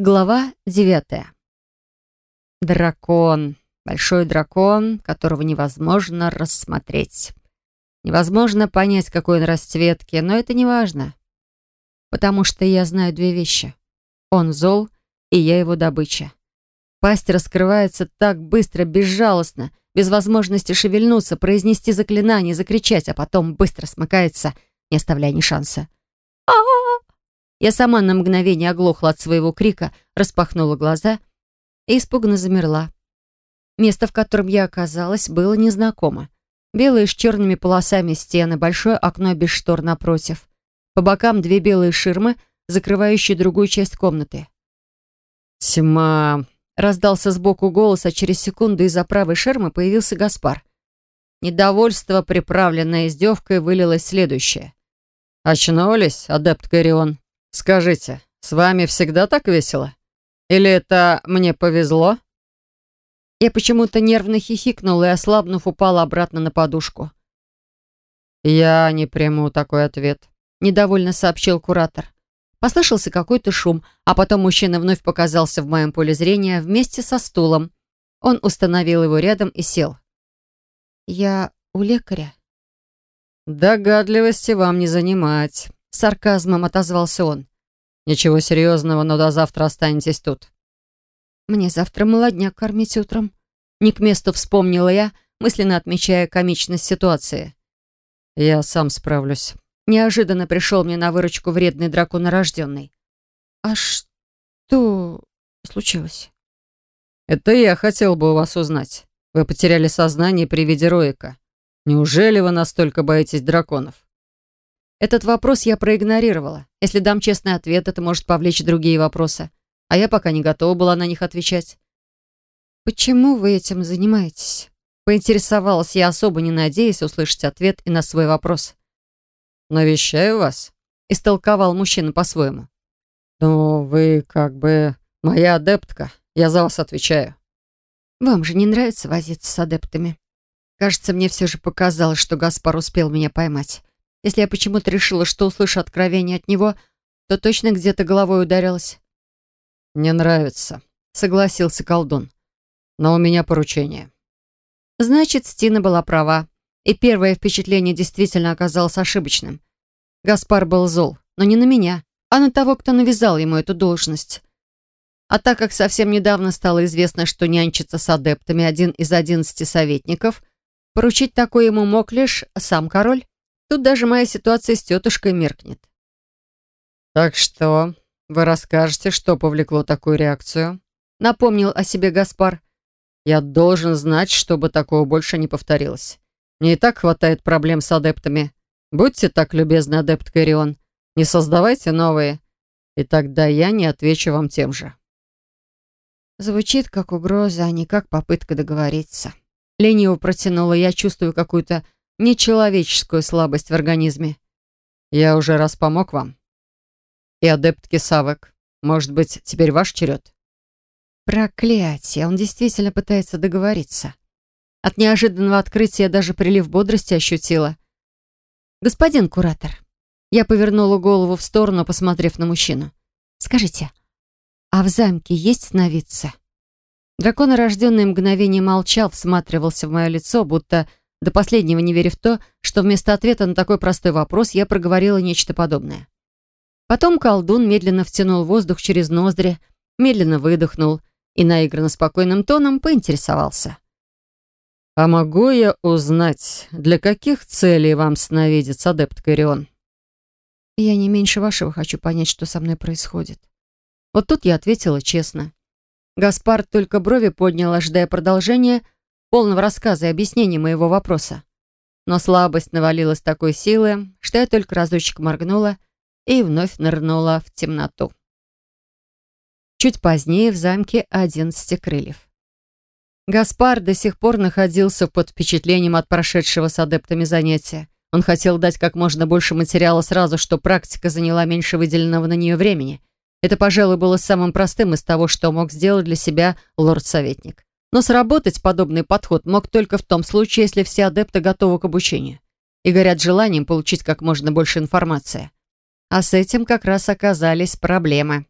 Глава девятая. Дракон. Большой дракон, которого невозможно рассмотреть. Невозможно понять, какой он расцветки, но это не важно. Потому что я знаю две вещи. Он зол, и я его добыча. Пасть раскрывается так быстро, безжалостно, без возможности шевельнуться, произнести заклинание, закричать, а потом быстро смыкается, не оставляя ни шанса. а Я сама на мгновение оглохла от своего крика, распахнула глаза и испуганно замерла. Место, в котором я оказалась, было незнакомо. Белые с черными полосами стены, большое окно без штор напротив. По бокам две белые ширмы, закрывающие другую часть комнаты. «Тьма!» Раздался сбоку голос, а через секунду из-за правой шермы появился Гаспар. Недовольство, приправленное издевкой, вылилось следующее. «Очнулись, адепт Корион? Скажите, с вами всегда так весело? Или это мне повезло?» Я почему-то нервно хихикнула и, ослабнув, упала обратно на подушку. «Я не приму такой ответ», — недовольно сообщил куратор. Послышался какой-то шум, а потом мужчина вновь показался в моем поле зрения вместе со стулом. Он установил его рядом и сел. «Я у лекаря?» «Догадливости вам не занимать», — сарказмом отозвался он. «Ничего серьезного, но до завтра останетесь тут». «Мне завтра молодняк кормить утром». Не к месту вспомнила я, мысленно отмечая комичность ситуации. «Я сам справлюсь». Неожиданно пришел мне на выручку вредный драконорожденный. «А что случилось?» «Это я хотел бы у вас узнать. Вы потеряли сознание при виде Роика. Неужели вы настолько боитесь драконов?» Этот вопрос я проигнорировала. Если дам честный ответ, это может повлечь другие вопросы. А я пока не готова была на них отвечать. «Почему вы этим занимаетесь?» Поинтересовалась я, особо не надеясь услышать ответ и на свой вопрос навещаю вас», — истолковал мужчина по-своему. «Ну, вы как бы моя адептка. Я за вас отвечаю». «Вам же не нравится возиться с адептами?» Кажется, мне все же показалось, что Гаспар успел меня поймать. Если я почему-то решила, что услышу откровение от него, то точно где-то головой ударилась. «Не нравится», — согласился колдун. «Но у меня поручение». Значит, Стина была права. И первое впечатление действительно оказалось ошибочным. Гаспар был зол, но не на меня, а на того, кто навязал ему эту должность. А так как совсем недавно стало известно, что нянчится с адептами один из одиннадцати советников, поручить такое ему мог лишь сам король. Тут даже моя ситуация с тетушкой меркнет. «Так что, вы расскажете, что повлекло такую реакцию?» Напомнил о себе Гаспар. «Я должен знать, чтобы такого больше не повторилось. Мне и так хватает проблем с адептами. Будьте так любезны, адепт Кэрион, не создавайте новые, и тогда я не отвечу вам тем же». Звучит как угроза, а не как попытка договориться. Лениво протянула, я чувствую какую-то нечеловеческую слабость в организме. Я уже раз помог вам. И адепт Кисавок, может быть, теперь ваш черед? Проклятие, он действительно пытается договориться. От неожиданного открытия даже прилив бодрости ощутила. «Господин куратор», я повернула голову в сторону, посмотрев на мужчину. «Скажите, а в замке есть сновидцы?» Дракон, рожденный мгновение молчал, всматривался в мое лицо, будто до последнего не веря в то, что вместо ответа на такой простой вопрос я проговорила нечто подобное. Потом колдун медленно втянул воздух через ноздри, медленно выдохнул и наигранно спокойным тоном поинтересовался. «А могу я узнать, для каких целей вам сновидится адепт Корион?» «Я не меньше вашего хочу понять, что со мной происходит». Вот тут я ответила честно. Гаспар только брови поднял, ожидая продолжения полного рассказа и объяснения моего вопроса. Но слабость навалилась такой силы, что я только разочек моргнула и вновь нырнула в темноту. Чуть позднее в замке одиннадцати крыльев. Гаспар до сих пор находился под впечатлением от прошедшего с адептами занятия. Он хотел дать как можно больше материала сразу, что практика заняла меньше выделенного на нее времени. Это, пожалуй, было самым простым из того, что мог сделать для себя лорд-советник. Но сработать подобный подход мог только в том случае, если все адепты готовы к обучению и горят желанием получить как можно больше информации. А с этим как раз оказались проблемы.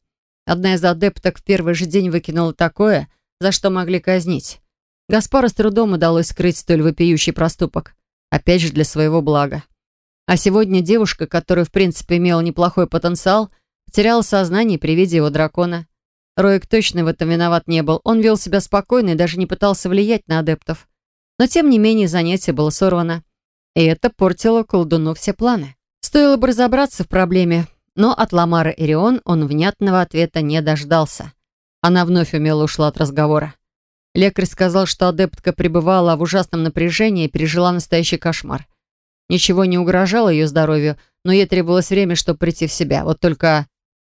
Одна из адепток в первый же день выкинула такое, за что могли казнить. Гаспару с трудом удалось скрыть столь вопиющий проступок. Опять же, для своего блага. А сегодня девушка, которая, в принципе, имела неплохой потенциал, потеряла сознание при виде его дракона. Роик точно в этом виноват не был. Он вел себя спокойно и даже не пытался влиять на адептов. Но, тем не менее, занятие было сорвано. И это портило колдуну все планы. Стоило бы разобраться в проблеме, но от Ламара Ирион он внятного ответа не дождался. Она вновь умело ушла от разговора. Лекарь сказал, что адептка пребывала в ужасном напряжении и пережила настоящий кошмар. Ничего не угрожало ее здоровью, но ей требовалось время, чтобы прийти в себя. Вот только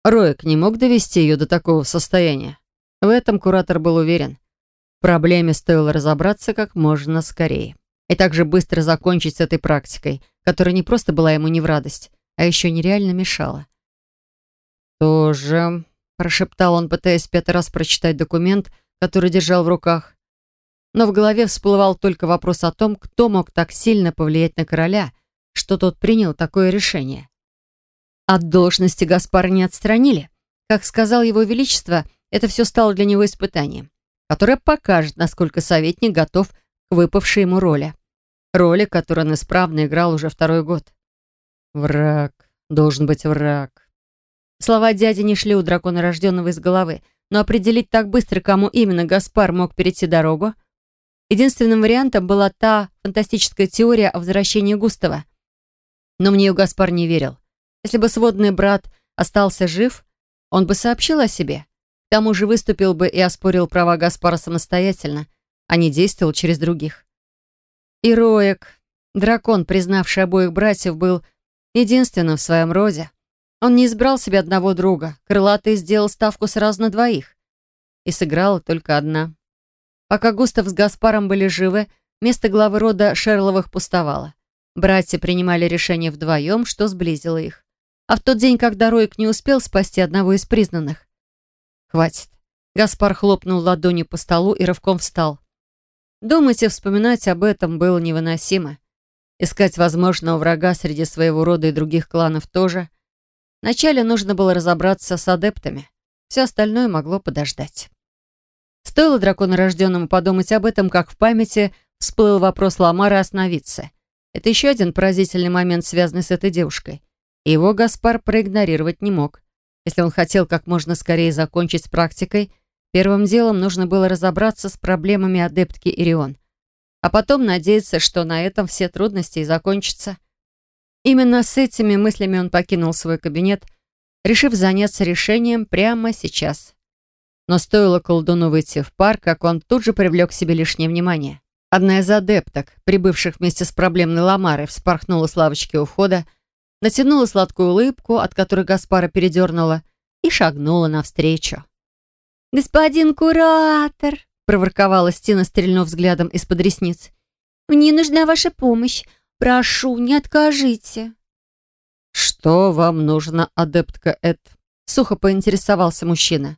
Роек не мог довести ее до такого состояния. В этом куратор был уверен. В проблеме стоило разобраться как можно скорее. И также быстро закончить с этой практикой, которая не просто была ему не в радость, а еще нереально мешала. «Тоже», — прошептал он, пытаясь пятый раз прочитать документ, который держал в руках. Но в голове всплывал только вопрос о том, кто мог так сильно повлиять на короля, что тот принял такое решение. От должности Гаспара не отстранили. Как сказал его величество, это все стало для него испытанием, которое покажет, насколько советник готов к выпавшей ему роли. Роли, которую он исправно играл уже второй год. «Враг. Должен быть враг». Слова дяди не шли у дракона рожденного из головы, но определить так быстро, кому именно Гаспар мог перейти дорогу, Единственным вариантом была та фантастическая теория о возвращении Густава. Но мне нее Гаспар не верил. Если бы сводный брат остался жив, он бы сообщил о себе. К тому же выступил бы и оспорил права Гаспара самостоятельно, а не действовал через других. И Роек, дракон, признавший обоих братьев, был единственным в своем роде. Он не избрал себе одного друга. Крылатый сделал ставку сразу на двоих. И сыграла только одна. Пока Густав с Гаспаром были живы, место главы рода Шерловых пустовало. Братья принимали решение вдвоем, что сблизило их. А в тот день, когда Роик не успел спасти одного из признанных. «Хватит». Гаспар хлопнул ладонью по столу и рывком встал. Думать и вспоминать об этом было невыносимо. Искать возможного врага среди своего рода и других кланов тоже. Вначале нужно было разобраться с адептами. Все остальное могло подождать. Стоило драконорожденному подумать об этом, как в памяти всплыл вопрос Ламара остановиться. Это еще один поразительный момент, связанный с этой девушкой. Его Гаспар проигнорировать не мог. Если он хотел как можно скорее закончить с практикой, первым делом нужно было разобраться с проблемами адептки Ирион. А потом надеяться, что на этом все трудности и закончатся. Именно с этими мыслями он покинул свой кабинет, решив заняться решением прямо сейчас. Но стоило колдуну выйти в парк, как он тут же привлек к себе лишнее внимание. Одна из адепток, прибывших вместе с проблемной Ламарой, вспорхнула с лавочки у входа, натянула сладкую улыбку, от которой Гаспара передернула, и шагнула навстречу. «Господин куратор!» — проворковала Стина, стрельнув взглядом из-под ресниц. «Мне нужна ваша помощь. Прошу, не откажите». «Что вам нужно, адептка Эд?» — сухо поинтересовался мужчина.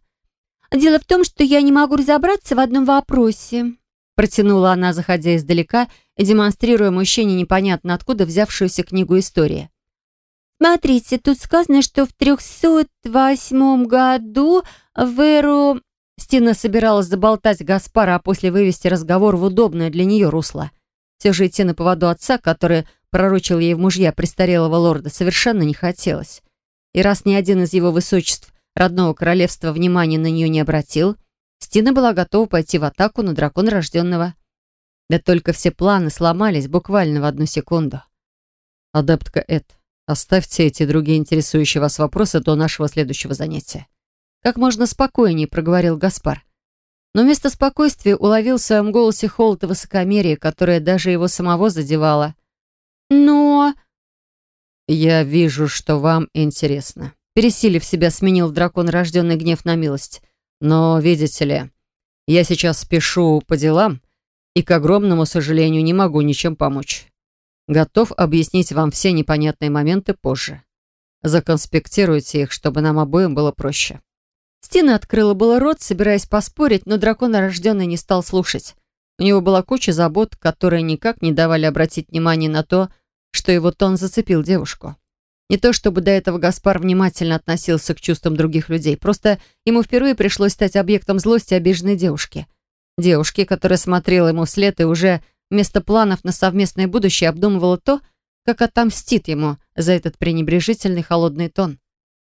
«Дело в том, что я не могу разобраться в одном вопросе», протянула она, заходя издалека и демонстрируя мужчине непонятно откуда взявшуюся книгу истории. «Смотрите, тут сказано, что в 308 году в эру...» Стина собиралась заболтать Гаспара, а после вывести разговор в удобное для нее русло. Все же идти на поводу отца, который пророчил ей в мужья престарелого лорда, совершенно не хотелось. И раз ни один из его высочеств родного королевства внимания на нее не обратил, Стина была готова пойти в атаку на дракона рожденного. Да только все планы сломались буквально в одну секунду. «Адептка Эд, оставьте эти другие интересующие вас вопросы до нашего следующего занятия». Как можно спокойнее проговорил Гаспар. Но вместо спокойствия уловил в своем голосе холод и высокомерие, которое даже его самого задевало. «Но...» «Я вижу, что вам интересно», Пересилив себя, сменил дракон рожденный гнев на милость. Но, видите ли, я сейчас спешу по делам и, к огромному сожалению, не могу ничем помочь. Готов объяснить вам все непонятные моменты позже. Законспектируйте их, чтобы нам обоим было проще. Стина открыла было рот, собираясь поспорить, но дракон рожденный не стал слушать. У него была куча забот, которые никак не давали обратить внимание на то, что его тон зацепил девушку. Не то чтобы до этого Гаспар внимательно относился к чувствам других людей, просто ему впервые пришлось стать объектом злости обиженной девушки. Девушки, которая смотрела ему вслед и уже вместо планов на совместное будущее обдумывала то, как отомстит ему за этот пренебрежительный холодный тон.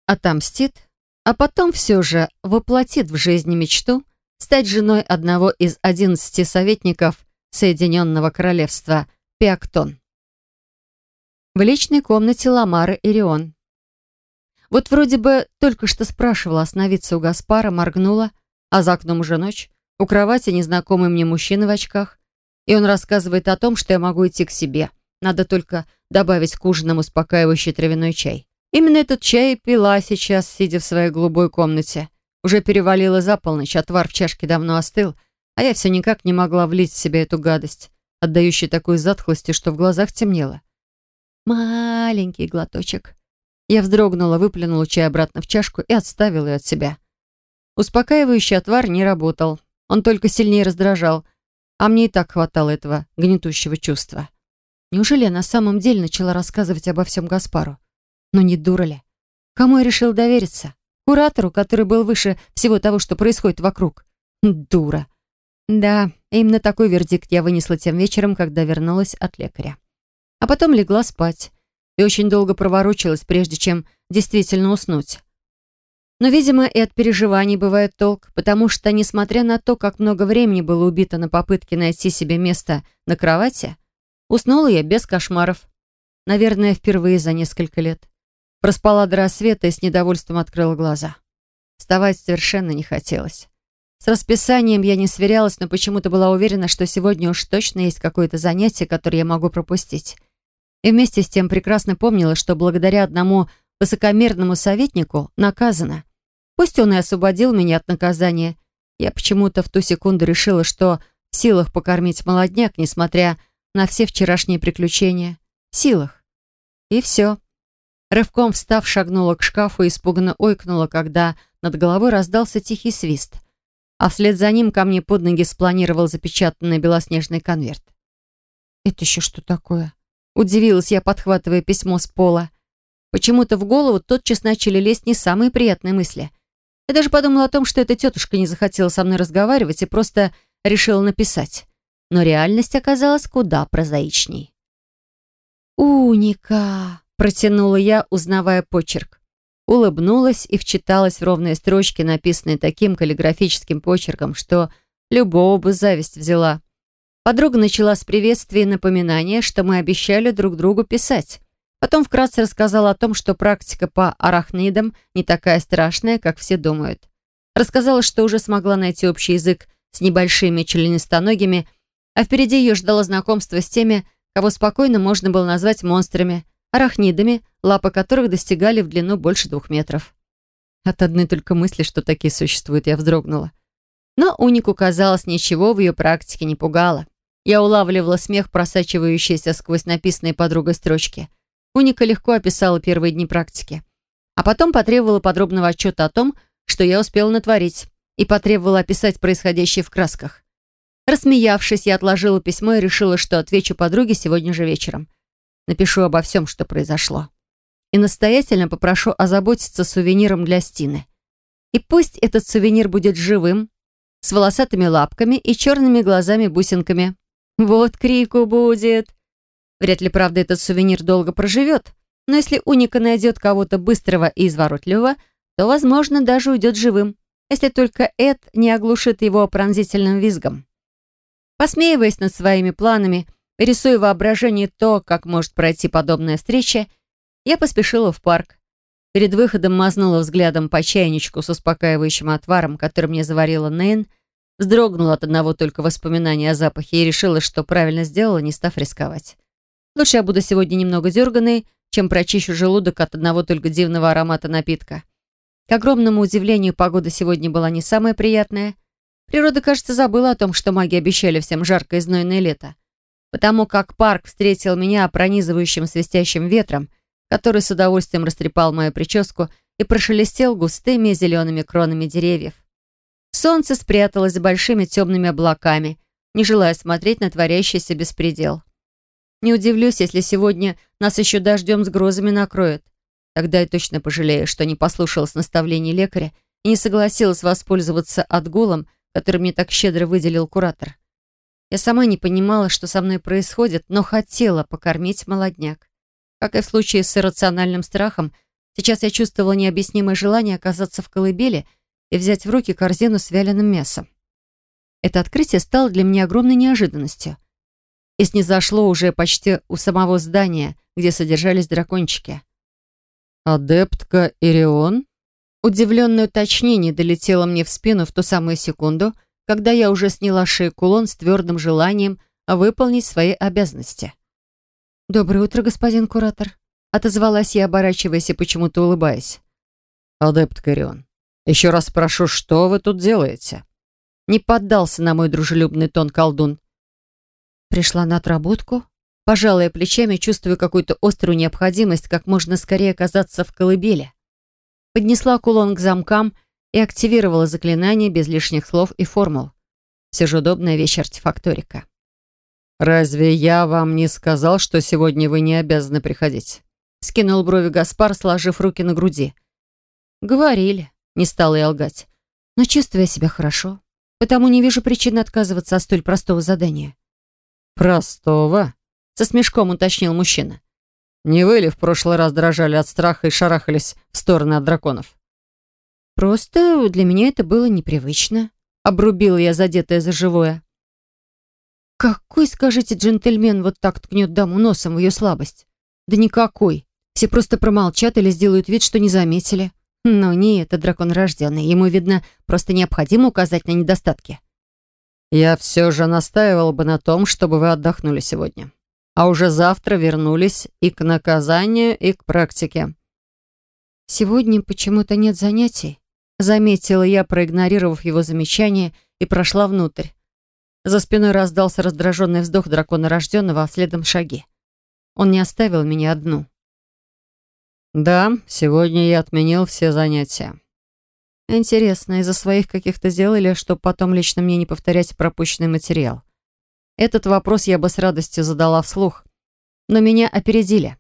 Отомстит, а потом все же воплотит в жизни мечту стать женой одного из одиннадцати советников Соединенного Королевства Пиактон. В личной комнате Ламары Ирион. Вот вроде бы только что спрашивала остановиться у Гаспара, моргнула, а за окном уже ночь, у кровати незнакомый мне мужчина в очках, и он рассказывает о том, что я могу идти к себе. Надо только добавить к ужинам успокаивающий травяной чай. Именно этот чай пила сейчас, сидя в своей голубой комнате. Уже перевалила за полночь, отвар в чашке давно остыл, а я все никак не могла влить в себя эту гадость, отдающую такой затхлостью, что в глазах темнело. Маленький глоточек. Я вздрогнула, выплюнула чай обратно в чашку и отставила ее от себя. Успокаивающий отвар не работал. Он только сильнее раздражал. А мне и так хватало этого гнетущего чувства. Неужели я на самом деле начала рассказывать обо всем Гаспару? Но не дура ли? Кому я решил довериться? Куратору, который был выше всего того, что происходит вокруг? Дура. Да, именно такой вердикт я вынесла тем вечером, когда вернулась от лекаря а потом легла спать и очень долго проворочилась, прежде чем действительно уснуть. Но, видимо, и от переживаний бывает толк, потому что, несмотря на то, как много времени было убито на попытке найти себе место на кровати, уснула я без кошмаров. Наверное, впервые за несколько лет. Проспала до рассвета и с недовольством открыла глаза. Вставать совершенно не хотелось. С расписанием я не сверялась, но почему-то была уверена, что сегодня уж точно есть какое-то занятие, которое я могу пропустить. И вместе с тем прекрасно помнила, что благодаря одному высокомерному советнику наказана. Пусть он и освободил меня от наказания, я почему-то в ту секунду решила, что в силах покормить молодняк, несмотря на все вчерашние приключения. В силах. И все. Рывком встав, шагнула к шкафу и испуганно ойкнула, когда над головой раздался тихий свист а вслед за ним ко мне под ноги спланировал запечатанный белоснежный конверт. «Это еще что такое?» Удивилась я, подхватывая письмо с пола. Почему-то в голову тотчас начали лезть не самые приятные мысли. Я даже подумала о том, что эта тетушка не захотела со мной разговаривать и просто решила написать. Но реальность оказалась куда прозаичней. «Уника!» — протянула я, узнавая почерк улыбнулась и вчиталась в ровные строчки, написанные таким каллиграфическим почерком, что любого бы зависть взяла. Подруга начала с приветствия и напоминания, что мы обещали друг другу писать. Потом вкратце рассказала о том, что практика по арахнидам не такая страшная, как все думают. Рассказала, что уже смогла найти общий язык с небольшими членистоногими, а впереди ее ждало знакомство с теми, кого спокойно можно было назвать монстрами – арахнидами, лапы которых достигали в длину больше двух метров. От одной только мысли, что такие существуют, я вздрогнула. Но Унику, казалось, ничего в ее практике не пугало. Я улавливала смех, просачивающийся сквозь написанные подругой строчки. Уника легко описала первые дни практики. А потом потребовала подробного отчета о том, что я успела натворить, и потребовала описать происходящее в красках. Рассмеявшись, я отложила письмо и решила, что отвечу подруге сегодня же вечером. Напишу обо всем, что произошло. И настоятельно попрошу озаботиться сувениром для Стины. И пусть этот сувенир будет живым, с волосатыми лапками и черными глазами-бусинками. Вот крику будет. Вряд ли, правда, этот сувенир долго проживет. Но если Уника найдет кого-то быстрого и изворотливого, то, возможно, даже уйдет живым, если только Эд не оглушит его пронзительным визгом. Посмеиваясь над своими планами, Рисуя воображение то, как может пройти подобная встреча, я поспешила в парк. Перед выходом мазнула взглядом по чайничку с успокаивающим отваром, который мне заварила Нейн, вздрогнула от одного только воспоминания о запахе и решила, что правильно сделала, не став рисковать. Лучше я буду сегодня немного дерганой, чем прочищу желудок от одного только дивного аромата напитка. К огромному удивлению, погода сегодня была не самая приятная. Природа, кажется, забыла о том, что маги обещали всем жаркое и знойное лето потому как парк встретил меня пронизывающим свистящим ветром, который с удовольствием растрепал мою прическу и прошелестел густыми зелеными кронами деревьев. Солнце спряталось за большими темными облаками, не желая смотреть на творящийся беспредел. Не удивлюсь, если сегодня нас еще дождем с грозами накроет. Тогда я точно пожалею, что не послушалась наставлений лекаря и не согласилась воспользоваться отгулом, который мне так щедро выделил куратор. Я сама не понимала, что со мной происходит, но хотела покормить молодняк. Как и в случае с иррациональным страхом, сейчас я чувствовала необъяснимое желание оказаться в колыбели и взять в руки корзину с вяленым мясом. Это открытие стало для меня огромной неожиданностью. И снизошло уже почти у самого здания, где содержались дракончики. «Адептка Ирион?» Удивленное уточнение долетело мне в спину в ту самую секунду, когда я уже сняла шею кулон с твердым желанием выполнить свои обязанности. «Доброе утро, господин куратор», — отозвалась я, оборачиваясь и почему-то улыбаясь. «Адепт Корион, еще раз прошу, что вы тут делаете?» Не поддался на мой дружелюбный тон колдун. Пришла на отработку, пожалуй, плечами, чувствуя какую-то острую необходимость как можно скорее оказаться в колыбели. Поднесла кулон к замкам и активировала заклинание без лишних слов и формул. Все же удобная вещь артефакторика. «Разве я вам не сказал, что сегодня вы не обязаны приходить?» Скинул брови Гаспар, сложив руки на груди. «Говорили», — не стала я лгать. «Но чувствую я себя хорошо, потому не вижу причины отказываться от столь простого задания». «Простого?» — со смешком уточнил мужчина. «Не вы ли в прошлый раз дрожали от страха и шарахались в стороны от драконов?» «Просто для меня это было непривычно», — обрубила я задетая за живое. Какой, скажите, джентльмен вот так ткнет даму носом в ее слабость? Да никакой. Все просто промолчат или сделают вид, что не заметили. Но не это дракон рожденный. Ему, видно, просто необходимо указать на недостатки. Я все же настаивал бы на том, чтобы вы отдохнули сегодня. А уже завтра вернулись и к наказанию, и к практике. Сегодня почему-то нет занятий. Заметила я, проигнорировав его замечание, и прошла внутрь. За спиной раздался раздраженный вздох дракона рожденного, а следом шаги. Он не оставил меня одну. «Да, сегодня я отменил все занятия». Интересно, из-за своих каких-то дел или чтобы потом лично мне не повторять пропущенный материал? Этот вопрос я бы с радостью задала вслух, но меня опередили.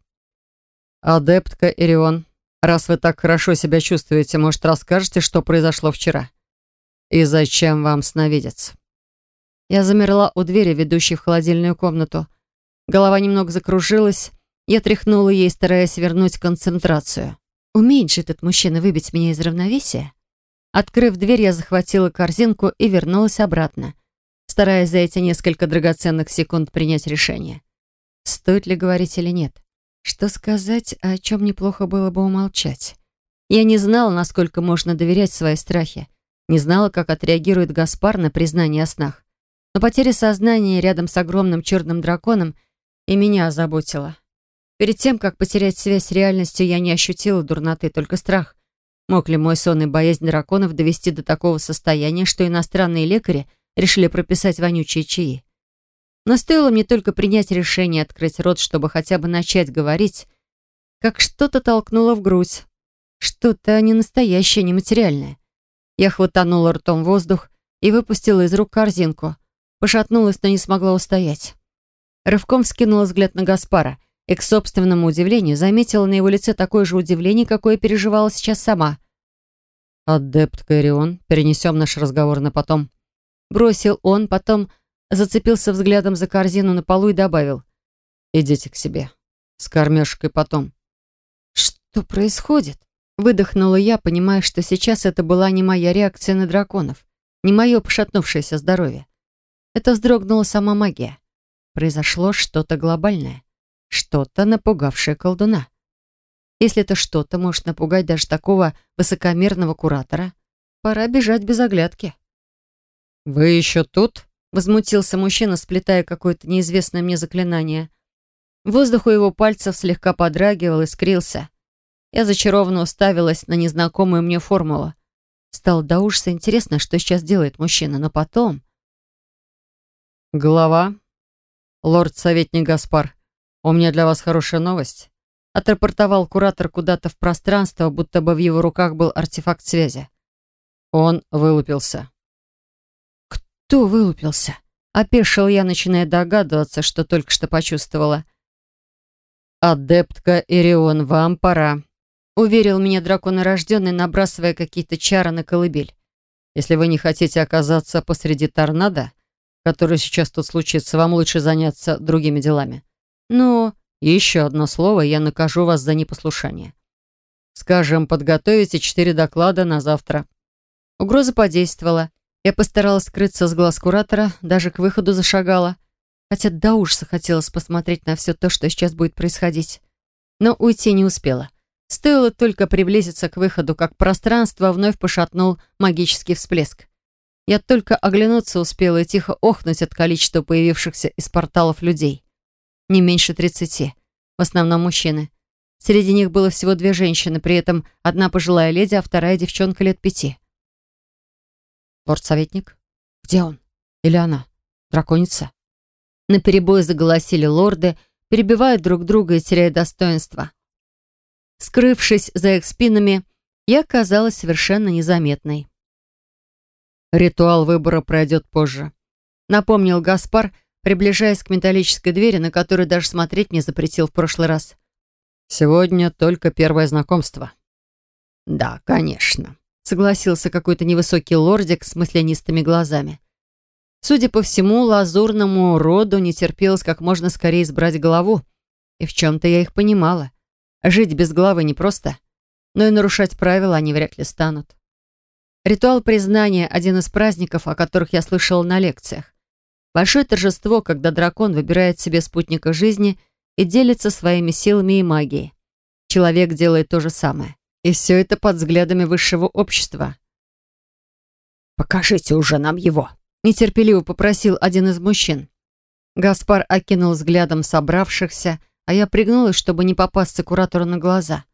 «Адептка Ирион, раз вы так хорошо себя чувствуете, может, расскажете, что произошло вчера? И зачем вам сновидец?» Я замерла у двери, ведущей в холодильную комнату. Голова немного закружилась. Я тряхнула ей, стараясь вернуть концентрацию. Умеет же этот мужчина выбить меня из равновесия? Открыв дверь, я захватила корзинку и вернулась обратно, стараясь за эти несколько драгоценных секунд принять решение. Стоит ли говорить или нет? Что сказать, о чем неплохо было бы умолчать? Я не знала, насколько можно доверять свои страхи. Не знала, как отреагирует Гаспар на признание о снах. Но потеря сознания рядом с огромным черным драконом и меня озаботила. Перед тем, как потерять связь с реальностью, я не ощутила дурноты, только страх. Мог ли мой сон и боязнь драконов довести до такого состояния, что иностранные лекари решили прописать вонючие чаи? Но стоило мне только принять решение открыть рот, чтобы хотя бы начать говорить, как что-то толкнуло в грудь. Что-то не настоящее, не материальное. Я хватанула ртом воздух и выпустила из рук корзинку. Пошатнулась, но не смогла устоять. Рывком вскинула взгляд на Гаспара и, к собственному удивлению, заметила на его лице такое же удивление, какое переживала сейчас сама. «Адепт Кэрион, перенесем наш разговор на потом». Бросил он, потом зацепился взглядом за корзину на полу и добавил. «Идите к себе. С кормежкой потом». «Что происходит?» Выдохнула я, понимая, что сейчас это была не моя реакция на драконов, не мое пошатнувшееся здоровье. Это вздрогнула сама магия. Произошло что-то глобальное. Что-то, напугавшее колдуна. Если это что-то может напугать даже такого высокомерного куратора, пора бежать без оглядки. «Вы еще тут?» — возмутился мужчина, сплетая какое-то неизвестное мне заклинание. Воздух у его пальцев слегка подрагивал и скрился. Я зачарованно уставилась на незнакомую мне формулу. Стало до ужаса интересно, что сейчас делает мужчина, но потом... «Глава, лорд-советник Гаспар, у меня для вас хорошая новость». Отрапортовал куратор куда-то в пространство, будто бы в его руках был артефакт связи. Он вылупился. «Кто вылупился?» Опешил я, начиная догадываться, что только что почувствовала. «Адептка Ирион, вам пора». уверил меня драконорожденный, набрасывая какие-то чары на колыбель. «Если вы не хотите оказаться посреди торнадо, который сейчас тут случится, вам лучше заняться другими делами. Но еще одно слово, я накажу вас за непослушание. Скажем, подготовите четыре доклада на завтра». Угроза подействовала. Я постаралась скрыться с глаз куратора, даже к выходу зашагала. Хотя до ужаса хотелось посмотреть на все то, что сейчас будет происходить. Но уйти не успела. Стоило только приблизиться к выходу, как пространство вновь пошатнул магический всплеск. Я только оглянуться успела и тихо охнуть от количества появившихся из порталов людей. Не меньше тридцати. В основном мужчины. Среди них было всего две женщины, при этом одна пожилая леди, а вторая девчонка лет пяти. «Лорд-советник? Где он? Или она? Драконица?» На перебой заголосили лорды, перебивая друг друга и теряя достоинство. Скрывшись за их спинами, я казалась совершенно незаметной. «Ритуал выбора пройдет позже», — напомнил Гаспар, приближаясь к металлической двери, на которую даже смотреть не запретил в прошлый раз. «Сегодня только первое знакомство». «Да, конечно», согласился какой-то невысокий лордик с мысленистыми глазами. Судя по всему, лазурному роду не терпелось как можно скорее избрать голову. И в чем-то я их понимала. Жить без главы непросто, но и нарушать правила они вряд ли станут. Ритуал признания – один из праздников, о которых я слышала на лекциях. Большое торжество, когда дракон выбирает себе спутника жизни и делится своими силами и магией. Человек делает то же самое. И все это под взглядами высшего общества. «Покажите уже нам его», — нетерпеливо попросил один из мужчин. Гаспар окинул взглядом собравшихся, а я пригнулась, чтобы не попасться куратору на глаза.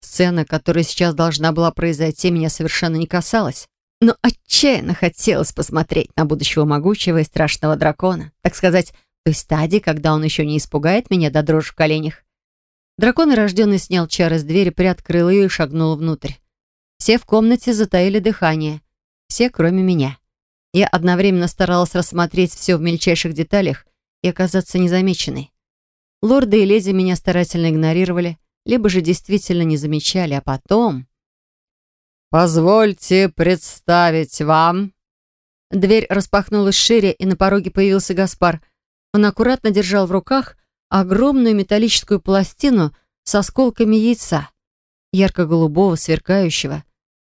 Сцена, которая сейчас должна была произойти, меня совершенно не касалась. Но отчаянно хотелось посмотреть на будущего могучего и страшного дракона. Так сказать, в той стадии, когда он еще не испугает меня до дрожи в коленях. Дракон рожденный снял чары с двери, приоткрыл ее и шагнул внутрь. Все в комнате затаили дыхание. Все, кроме меня. Я одновременно старалась рассмотреть все в мельчайших деталях и оказаться незамеченной. Лорды и леди меня старательно игнорировали, либо же действительно не замечали, а потом... «Позвольте представить вам...» Дверь распахнулась шире, и на пороге появился Гаспар. Он аккуратно держал в руках огромную металлическую пластину с осколками яйца, ярко-голубого, сверкающего.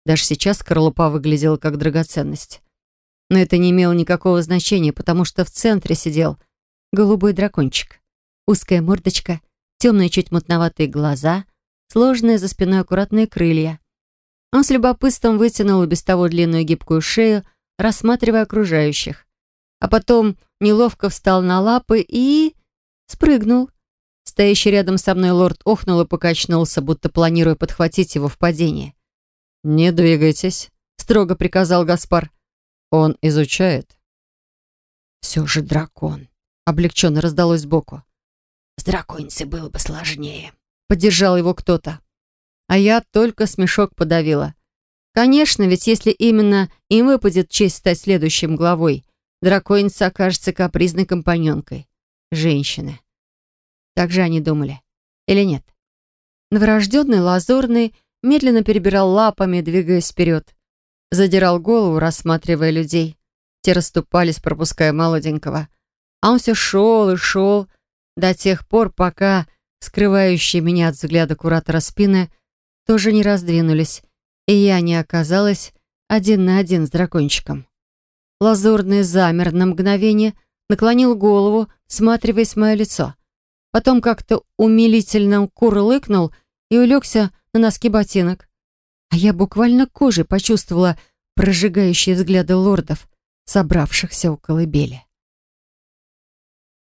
Даже сейчас скорлупа выглядела как драгоценность. Но это не имело никакого значения, потому что в центре сидел голубой дракончик. Узкая мордочка, темные чуть мутноватые глаза, сложные за спиной аккуратные крылья. Он с любопытством вытянул без того длинную гибкую шею, рассматривая окружающих. А потом неловко встал на лапы и... Спрыгнул. Стоящий рядом со мной лорд охнул и покачнулся, будто планируя подхватить его в падение. «Не двигайтесь», — строго приказал Гаспар. «Он изучает». «Все же дракон», — облегченно раздалось сбоку. «С драконицей было бы сложнее», — поддержал его кто-то. А я только смешок подавила. Конечно, ведь если именно им выпадет честь стать следующим главой, драконица окажется капризной компаньонкой женщины. Так же они думали. Или нет? Новорожденный лазурный медленно перебирал лапами, двигаясь вперед. Задирал голову, рассматривая людей. Те расступались, пропуская молоденького. А он все шел и шел до тех пор, пока скрывающие меня от взгляда куратора спины тоже не раздвинулись, и я не оказалась один на один с дракончиком. Лазурный замер на мгновение — наклонил голову, всматриваясь в мое лицо. Потом как-то умилительно курлыкнул и улегся на носки ботинок. А я буквально кожей почувствовала прожигающие взгляды лордов, собравшихся у колыбели.